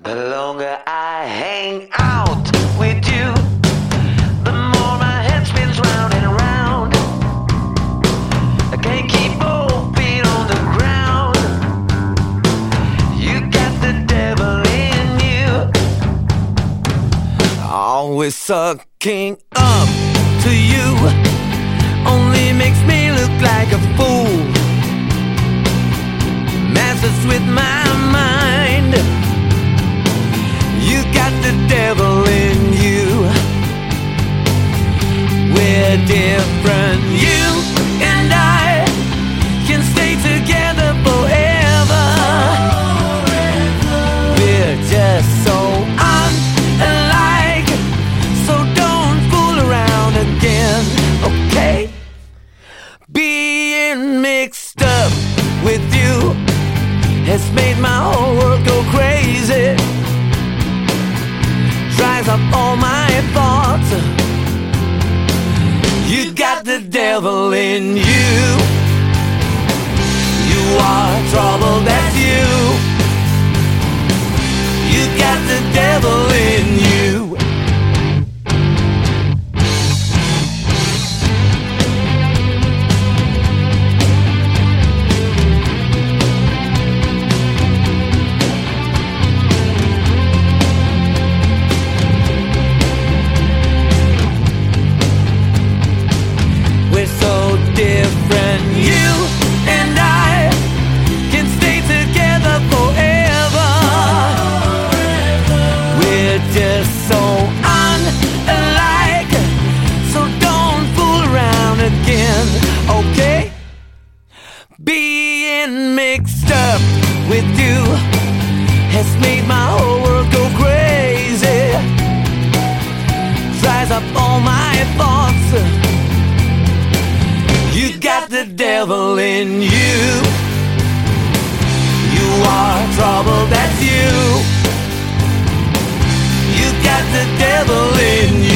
The longer I hang out with you, the more my head spins round and round. I can't keep both feet on the ground. You got the devil in you. Always sucking up to you only makes me look like a fool. Messes with my devil in you. We're different. You and I can stay together forever. We're just so unlike. So don't fool around again, okay? Being mixed up with you has made my whole world all thoughts. You got the devil in you. You are trouble, that's. You different. You and I can stay together forever. We're just so unlike. So don't fool around again, okay? Being mixed up with you has made my whole world go crazy. Dries up all my thoughts. You got the devil in you. You are trouble, that's you. You got the devil in